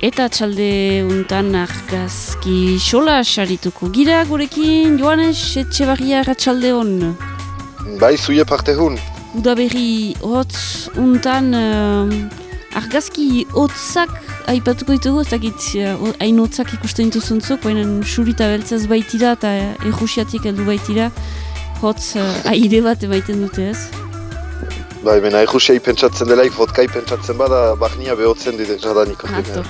Eta txalde untan argazki xola sarituko gira gurekin, Joanes, etxe barria ratxalde hon? Bai, zuie parte hun. Uda berri hotz untan uh, argazki hotzak aipatuko ditugu, ez dakit hain uh, hotzak ikusten dituzuntzuk, baina surita beltzaz baitira eta errusiatik heldu baitira, hotz uh, aire bat emaiten dute ez? Bai, bena egusia pentsatzen delaik, vodkai pentsatzen bada, bahnia behotzen dide, jadanik. Top.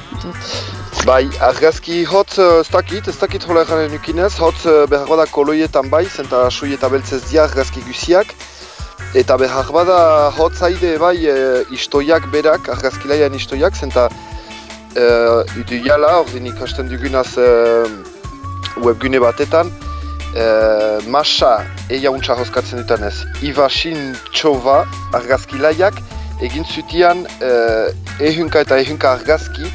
Bai, argazki hotz ez dakit, ez dakit hola egaren nukinez, hotz behar bada koloietan bai, zenta sui eta beltzez dia argazki guziak. Eta behar bada hotz haide bai e, istoiak berak, argazkilaian istoiak, zenta e, idu jala, ordin ikasten dugunaz e, webgune batetan, e, masa eia untsa hozkatzen duten ez. Ivasin txova argazkilaiak egin zutian e, ehunka eta ehunka argazki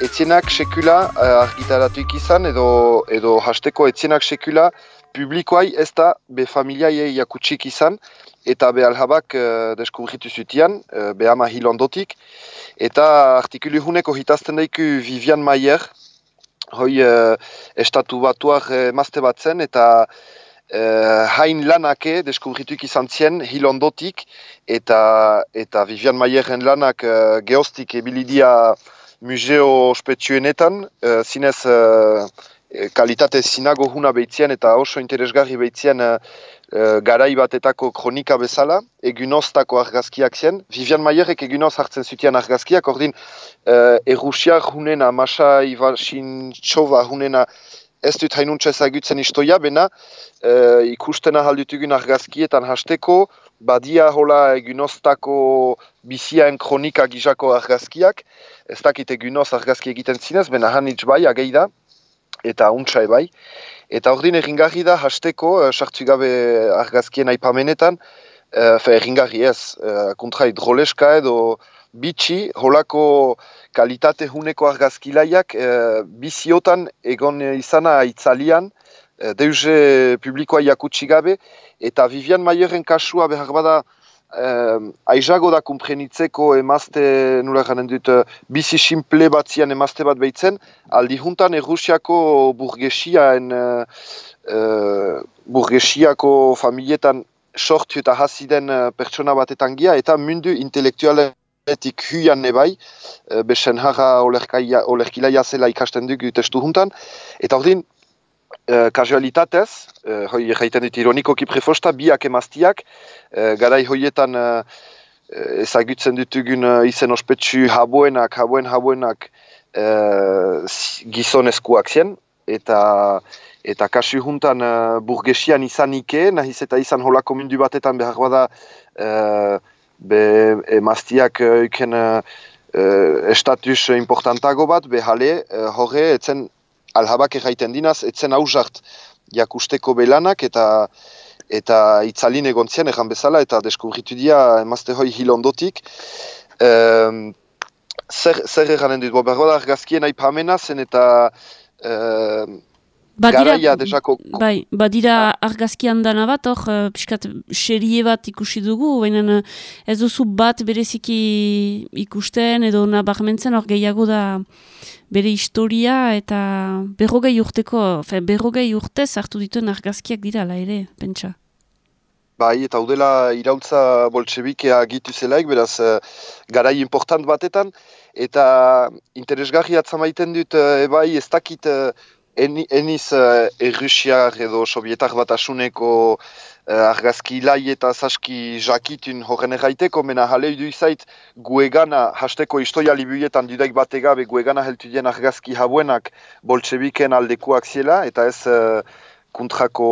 etzienak sekula e, argitaratu ikizan edo, edo hasteko etzienak sekula publikoai ez da be familiaie jakutsik izan eta be alhabak e, deskubritu zutian, e, be ama hilondotik. Eta artikulu huneko hitazten daiku Vivian Mayer, hoi uh, estatu batuak emazte bat zen, eta uh, hain lanake deskubrituik izan zien hil ondotik, eta, eta Vivian Mayeren lanak uh, geostik ebilidia museo ospetsuenetan, uh, zinez uh, kalitate zinago huna behitzien eta oso interesgarri behitzien uh, garai batetako kronika bezala, egunoztako argazkiak zen. Vivian Mayerek egunoz hartzen zutian argazkiak, ordin uh, errusiak hunena, Masa Ivasin Txova hunena, ez dut hainuntza ezagutzen istoia, bena uh, ikusten ahaldutugun argazkietan hasteko, badia hola egunoztako biziaen kronika gizako argazkiak, ez dakit egunoz argazki egiten zinez, bena hanitz bai, ageida, eta untsa bai. Eta ordin erringarri da hasteko, uh, sartu gabe argazkien aipamenetan, uh, fe erringarri ez, uh, kontra edo bitxi, holako kalitate huneko argazkilaiak biziotan egon izana aitzalian, uh, deuze publikoa jakutsi gabe, eta Vivian Mayeren kasua behar bada eh, aizago da kumprenitzeko emazte, nula garen dut, eh, bizi simple batzian emazte bat behitzen, aldi juntan errusiako burgesiaen, eh, eh, burgesiako familietan sortu eta hasiden eh, pertsona batetan gia, eta mundu intelektualetik huian nebai, eh, besen jarra olerkilaia zela ikasten dugu testu juntan, eta ordin, Uh, kasualitatez, uh, hoi jaiten dut ironikoki prefosta, biak emaztiak, uh, garai hoietan uh, ezagutzen ditugun uh, izen ospetsu haboenak, haboen haboenak uh, gizonezkoak zien, eta eta kasu juntan uh, burgesian izanike, nahiz eta izan holako mundu batetan behar bada uh, be emaztiak uh, iken estatus importantago bat, behale, uh, horre, etzen alhabak erraiten dinaz, etzen hausart jakusteko belanak eta eta itzalin egon zien egan bezala eta deskubritu dira emazte hoi hil ondotik. Um, zer, zer eganen dut, berroda argazkien aipamena zen eta Badira, bai, badira argazkian dana bat, hor, uh, piskat, serie bat ikusi dugu, baina uh, ez duzu bat bereziki ikusten edo nabarmentzen hor gehiago da bere historia eta berrogei urteko, fe, berrogei urtez hartu dituen argazkiak dira, la ere, pentsa. Bai, eta udela irautza boltsebikea gitu zelaik, beraz, uh, garai important batetan, eta interesgarri atzamaiten dut, uh, ebai, ez dakit, eniz uh, errusiar edo sovietar bat asuneko uh, argazki lai eta zaski jakitun horren erraiteko, mena jale du izait guegana, hasteko istoia libuietan dudaik bategabe guegana heltu dien argazki habuenak boltsebiken aldekuak ziela, eta ez uh, kontrako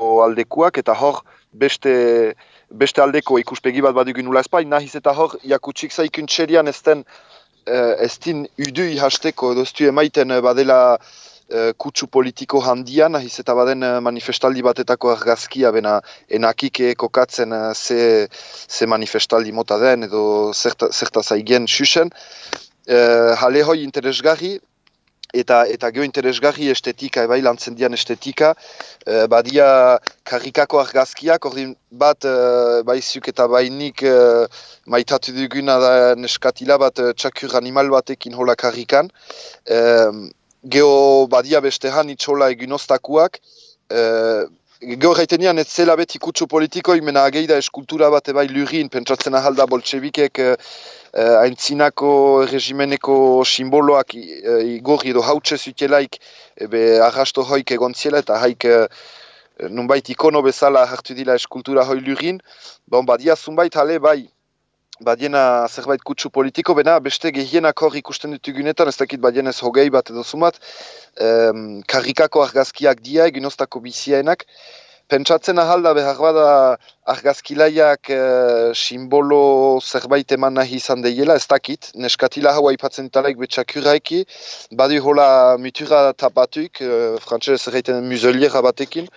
aldekuak, eta hor beste, beste aldeko ikuspegi bat badugun nula espai, nahiz eta hor jakutsik zaikun txerian ez den uh, ez din udui hasteko, doztu emaiten badela Eh, kutsu politiko handia, nahiz eta baden eh, manifestaldi batetako argazkia, bena enakik kokatzen eh, ze, ze manifestaldi mota den, edo zerta, zerta zaigen susen. E, hale hoi interesgarri, eta eta geho interesgarri estetika, bai lantzen dian estetika, e, badia karikako argazkiak, ordin bat e, baizuk eta bainik e, maitatu duguna da neskatila bat e, txakur animal batekin hola karikan. E, geho badia bestehan itxola egunoztakuak, e, Gaur gaiten ez zela beti kutsu politiko, imena ageida eskultura bat ebai lurin, pentsatzen ahalda boltsebikek eh, haintzinako regimeneko simboloak eh, igorri edo hautse zutelaik ebe arrasto hoik egon ziela eta haik eh, nunbait ikono bezala hartu dila eskultura hoi lurin. Bon, badia zunbait hale bai badiena zerbait kutsu politiko, bena beste gehienak hor ikusten dutugunetan, ez dakit badienez hogei bat edo zumat, um, karikako argazkiak dia, eginoztako biziaenak, Pentsatzen ahalda behar bada argazkilaiak e, simbolo zerbait eman nahi izan deiela, ez dakit, neskatila hau aipatzen ditalaik betxakuraiki, badu hola mutura tapatuik, e, frantxez erreiten museliera batekin,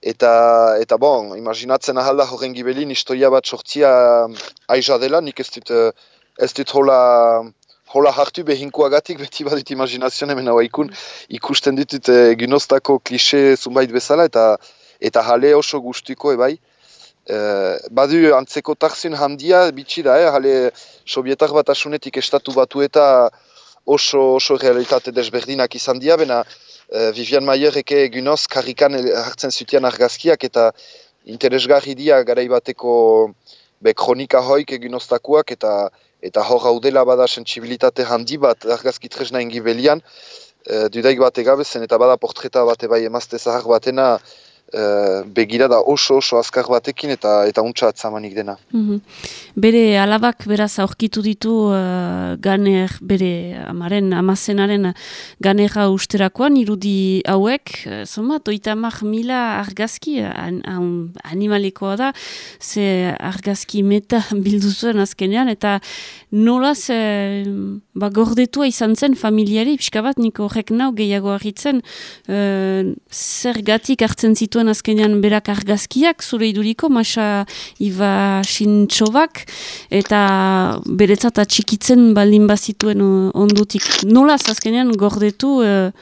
Eta, eta bon, imaginatzen ahalda horren gibelin historia bat sortzia aiza dela, nik ez dut, eh, ez dut hola, hola hartu behinkuagatik, beti badut imaginazioan hemen hau ikun, ikusten ditut e, ginoztako klise zunbait bezala, eta eta jale oso guztiko ebai. E, badu antzeko tarzun handia, bitxi da, eh? jale sobietar bat asunetik estatu batu eta oso, oso realitate desberdinak izan dia, bena uh, Vivian Maier eke egunoz karrikan hartzen zutian argazkiak eta interesgarri dia garaibateko be kronika hoik egunoztakuak eta eta hor haudela bada sensibilitate handi bat argazki tresna ingibelian, uh, dudaik bat egabezen eta bada portreta bat ebai emazte zahar batena uh, begira da oso oso azkar batekin eta eta untsa atzamanik dena. Mm Bere alabak beraz aurkitu ditu uh, ganer bere amaren amazenaren ganera usterakoan irudi hauek, uh, zoma, toita mila argazki an, an, animalikoa da, ze argazki meta bildu zuen azkenean, eta nola ze ba, gordetua izan zen familiari, pixka bat niko horrek nau gehiago ahitzen, uh, zer gatik hartzen zitu zituen azkenean berak argazkiak, zure iduriko, masa iba sintxobak, eta beretzat atxikitzen baldin bazituen ondutik. Nola azkenean gordetu e,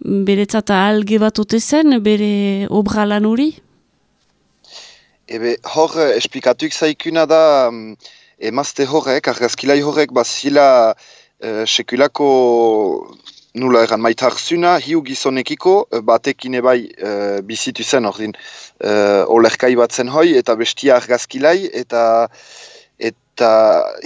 beretzat alge bat zen, bere obra lan hori? Ebe, hor, esplikatuik zaikuna da, mm, emazte horrek, argazkilai horrek, bazila e, sekulako nula egan maitar zuna, hiu gizonekiko, eh, batekin ebai e, bizitu zen ordin e, olerkai bat zen hoi, eta bestia argazkilai, eta eta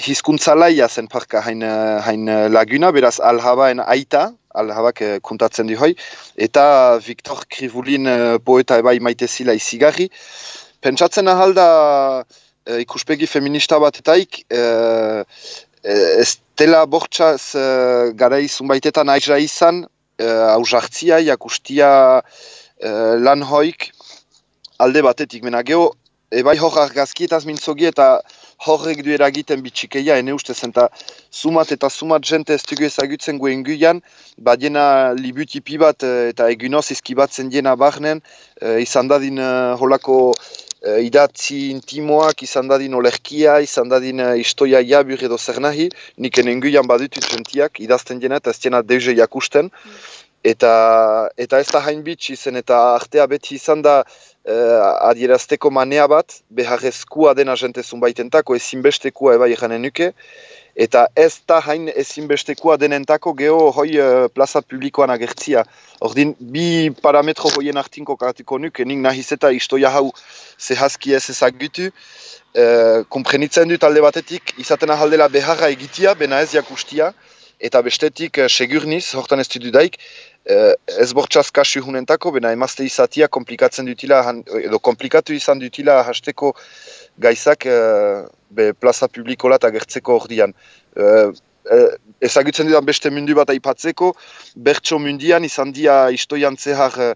hizkuntzalaia zen parka hain, hain laguna, beraz alhabaen aita, alhabak e, kuntatzen du hoi, eta Victor Krivulin poeta ebai maite zila izigarri. Pentsatzen ahalda e, ikuspegi feminista bat etaik, ez dela bortxaz uh, gara izun baitetan aizra izan, uh, jakustia uh, lan hoik alde batetik. Mena geho, ebai hor argazki eta mintzogi eta horrek du eragiten bitxikeia, ene uste zen, sumat eta sumat jente ez dugu ezagutzen guen guian, badiena libutipi bat eta egunoz izkibatzen diena barnen, izan dadin holako uh, idatzi intimoak izan dadin olerkia, izan dadin uh, istoia jabur edo zer nahi, nik enenguian badutut jentiak, idazten jena eta ez jena deuze jakusten. Eta, eta ez da hain bitx izen eta artea beti izan da uh, adierazteko manea bat, beharrezkua dena jente zunbaitentako, ezinbestekua eba ikanen nuke, eta ez da hain ezinbestekoa denentako geho hoi uh, plaza publikoan agertzia. Ordin, bi parametro hoien artinko kartiko nuke, nik nahiz eta istoia hau zehazki ez ezagutu, uh, komprenitzen dut alde batetik, izaten ahaldela beharra egitia, bena ez jakustia, eta bestetik uh, segurniz, hortan ez dudaik, ez bortxaz kasu hunentako, bena emazte izatia komplikatzen dutila, edo komplikatu izan dutila hasteko gaizak be plaza publikola eta gertzeko ordian. Uh, uh, ezagutzen dudan beste mundu bat aipatzeko, bertso mundian izan dia istoian zehar uh,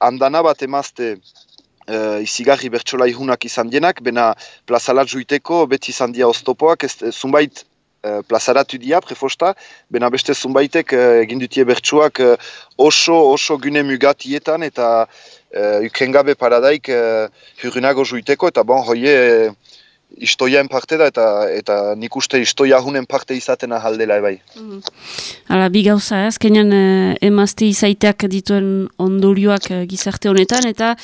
andana bat emazte uh, izigarri bertsola ihunak izan dienak, bena plazalat juiteko beti izan dia oztopoak, ez, zumbait Uh, plazaratu dia, prefosta, bena beste zumbaitek uh, egin dutie bertsuak uh, oso, oso gune mugatietan eta uh, ukengabe paradaik uh, juiteko, eta bon, hoie istoiaen parte da eta eta nik uste istoia hunen parte izaten ahaldela ebai. Mm. Hala, bi gauza, ez, kenean eh, emazte izaiteak dituen ondorioak eh, gizarte honetan, eta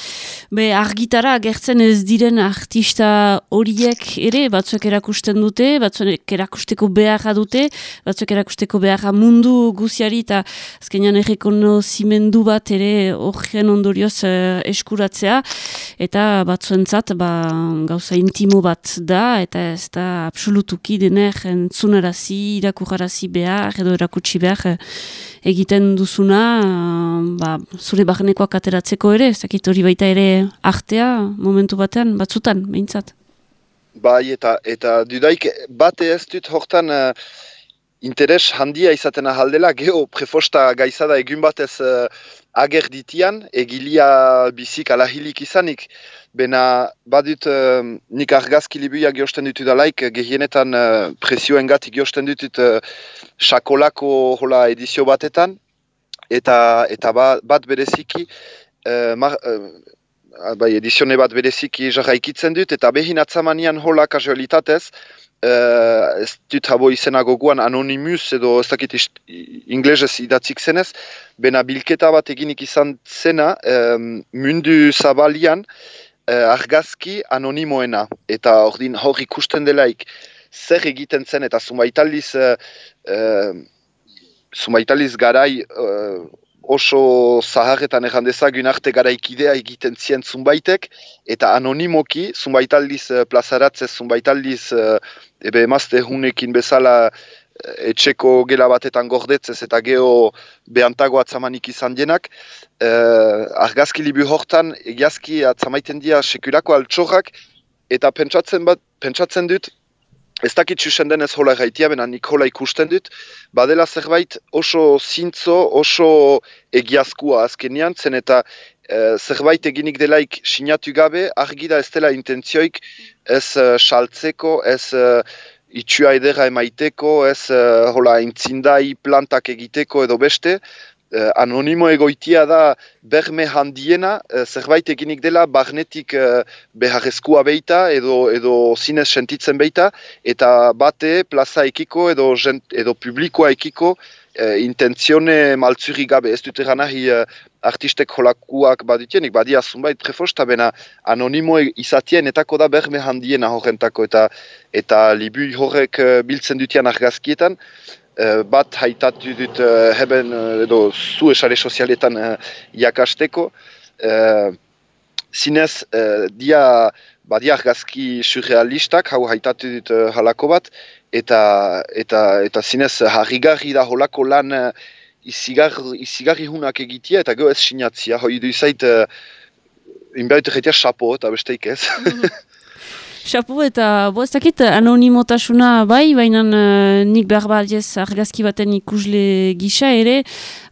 be argitara gertzen ez diren artista horiek ere, batzuek erakusten dute, batzuek erakusteko beharra dute, batzuek erakusteko beharra mundu guziari, eta azkenean errekono zimendu bat ere horren ondorioz eh, eskuratzea, eta batzuentzat ba, gauza intimo bat da, eta ez da absolutuki dener entzunarazi, irakurarazi behar, edo erakutsi behar eh, egiten duzuna, eh, ba, zure barnekoak ateratzeko ere, ez hori baita ere artea momentu batean, batzutan, behintzat. Bai, eta, eta dudaik, bate ez dut hortan uh, interes handia izaten ahaldela, geho prefosta gaizada egun batez uh, ager ditian, egilia bizik alahilik izanik, Bena, badut, uh, nik argazki libuia geosten ditut alaik, gehienetan uh, presioen gati geosten ditut uh, sakolako hola edizio batetan, eta, eta ba, bat bereziki, uh, mar, uh, bai, edizione bat bereziki jarraikitzen dut, eta behin atzamanian hola kasualitatez, uh, ez dut habo izena goguan anonimus edo ez dakit inglesez idatzik zenez, bena bilketa bat eginik izan zena um, mundu zabalian, eh, argazki anonimoena. Eta ordin hor ikusten delaik zer egiten zen eta zumaitaliz, eh, eh, zumaitaliz garai eh, oso zaharretan egan dezagun arte garaikidea egiten zien zumbaitek, eta anonimoki, zumbaitaldiz uh, plazaratzez, zumbaitaldiz uh, ebe emazte hunekin bezala etxeko gela batetan gordetzez eta geho behantago atzamanik izan denak. Uh, argazki libu hortan egiazki atzamaiten dira sekurako altxorrak eta pentsatzen, bat, pentsatzen dut ez dakit susen denez hola gaitia, bena nik hola ikusten dut, badela zerbait oso zintzo, oso egiazkua azkenian, zen eta uh, zerbait eginik delaik sinatu gabe, argi da ez dela intentzioik ez uh, saltzeko, ez itxua edera emaiteko, ez uh, hola intzindai plantak egiteko edo beste, uh, anonimo egoitia da berme handiena, uh, zerbait eginik dela barnetik uh, beharrezkua beita edo, edo zinez sentitzen beita, eta bate plaza ekiko edo, edo publikoa ekiko uh, intentzione maltzuri gabe. Ez dut nahi uh, artistek jolakuak badutienik, badia zunbait prefosta bena anonimo izatien etako da berme handiena horrentako eta eta libu horrek uh, biltzen dutian argazkietan. Uh, bat haitatu dut uh, heben uh, edo zu esare sozialetan jakasteko. Uh, zinez, dia badia argazki surrealistak, hau haitatu dut uh, halako bat, eta eta eta zinez harrigarri da holako lan uh, izigarri hunak egitea eta gero ez sinatzia, hoi du izait uh, inbaitu jetea sapo eta besteik ez. Sapo eta bo ez dakit anonimotasuna bai, baina uh, nik behar badiez argazki baten ikusle gisa ere,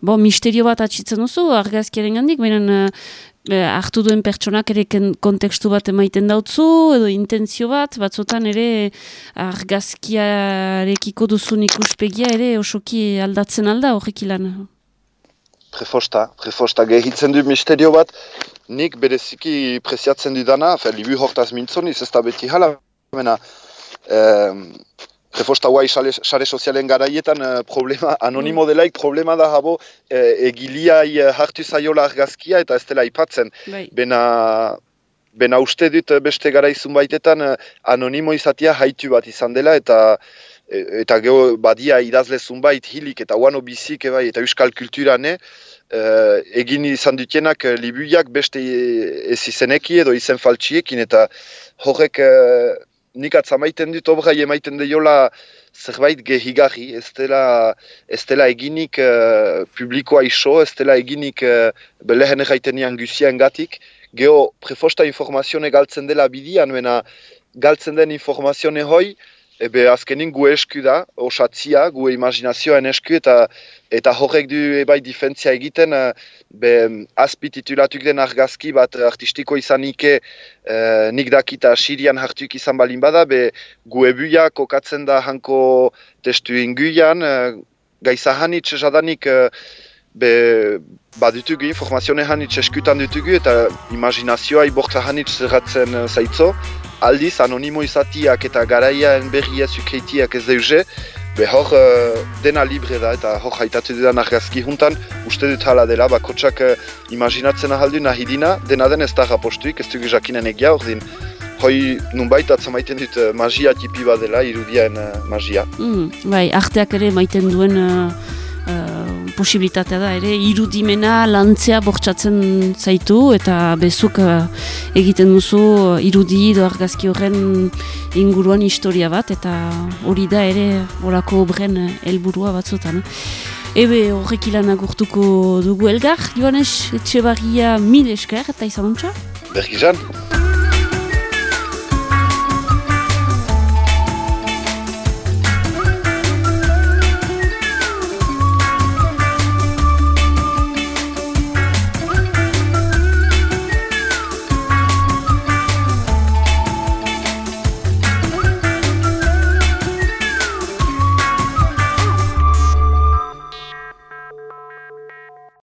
bo misterio bat atxitzen duzu argazkiaren gandik, baina eh, hartu duen pertsonak ere kontekstu bat emaiten dautzu, edo intentzio bat, batzotan ere argazkiarekiko duzun ikuspegia ere osoki aldatzen alda horrek ilan. Prefosta, prefosta, gehitzen du misterio bat, nik bereziki preziatzen dudana, fe, libu hortaz mintzoni, ez da beti hala, mena, Refosta guai sare sozialen garaietan uh, problema, anonimo mm. delaik problema da habo uh, egiliai hartu zaiola argazkia eta ez dela ipatzen. Bai. Bena, bena uste dut beste garaizun baitetan uh, anonimo izatea haitu bat izan dela eta eta geho badia idazle zunbait hilik eta guano bizik ebai eta euskal kulturane uh, egin izan dutenak uh, libuiak beste ez izeneki edo izen faltsiekin eta horrek nik atzamaiten dut obra emaiten deiola zerbait gehigarri, ez dela, ez dela eginik uh, publikoa iso, ez dela eginik uh, belehen erraiten nian guzien gatik. Geo, prefosta informazione galtzen dela bidian, mena galtzen den informazione hoi, ebe azkenin gu esku da, osatzia, gu imaginazioen esku, eta eta horrek du ebai difentzia egiten, uh, be azpi titulatuk den argazki bat artistiko izanike uh, nik dakita sirian hartuik izan balin bada, be gu ebuia kokatzen da hanko testu inguian, uh, gaiza hanitz jadanik uh, be badutugu informazione hanitz eskutan dutugu eta imaginazioa ibortza hanitz zerratzen uh, zaitzo, aldiz anonimo izatiak eta garaiaen berria zukeitiak ez deuze, be hor uh, dena libre da eta hor haitatu dudan argazki juntan, uste dut hala dela, bakotsak uh, imaginatzen ahaldu nahi dina, dena den ez da rapostuik, ez dugu jakinen egia hor din. Hoi nunbait atzamaiten dut uh, magia tipi bat dela, irudiaen uh, magia. Mm, bai, arteak ere maiten duen posibilitatea da ere irudimena lantzea bortsatzen zaitu eta bezuk uh, egiten duzu irudi edo argazki horren inguruan historia bat eta hori da ere horako obren helburua batzutan. Ebe horrek ilan agurtuko dugu elgar, Joanes Etxebarria mil esker eta? Berkizan.